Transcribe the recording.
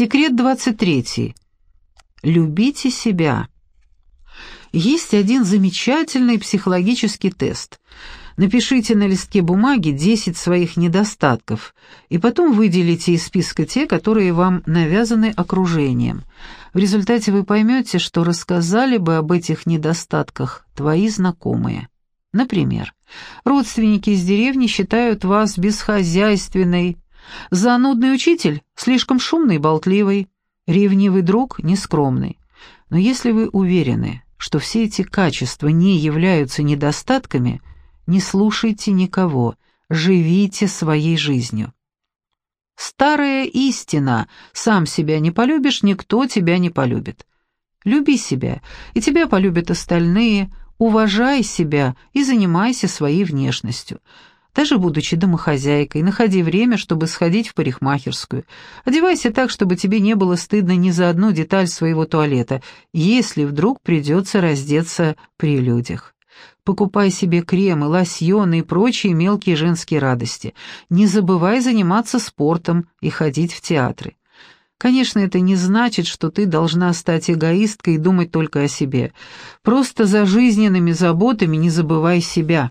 Секрет 23. Любите себя. Есть один замечательный психологический тест. Напишите на листке бумаги 10 своих недостатков, и потом выделите из списка те, которые вам навязаны окружением. В результате вы поймете, что рассказали бы об этих недостатках твои знакомые. Например, родственники из деревни считают вас бесхозяйственной, занудный учитель слишком шумный болтливый, ревнивый друг нескромный. Но если вы уверены, что все эти качества не являются недостатками, не слушайте никого, живите своей жизнью. Старая истина «сам себя не полюбишь, никто тебя не полюбит». Люби себя, и тебя полюбят остальные, уважай себя и занимайся своей внешностью. Даже будучи домохозяйкой, находи время, чтобы сходить в парикмахерскую. Одевайся так, чтобы тебе не было стыдно ни за одну деталь своего туалета, если вдруг придется раздеться при людях. Покупай себе кремы, лосьоны и прочие мелкие женские радости. Не забывай заниматься спортом и ходить в театры. Конечно, это не значит, что ты должна стать эгоисткой и думать только о себе. Просто за жизненными заботами не забывай себя.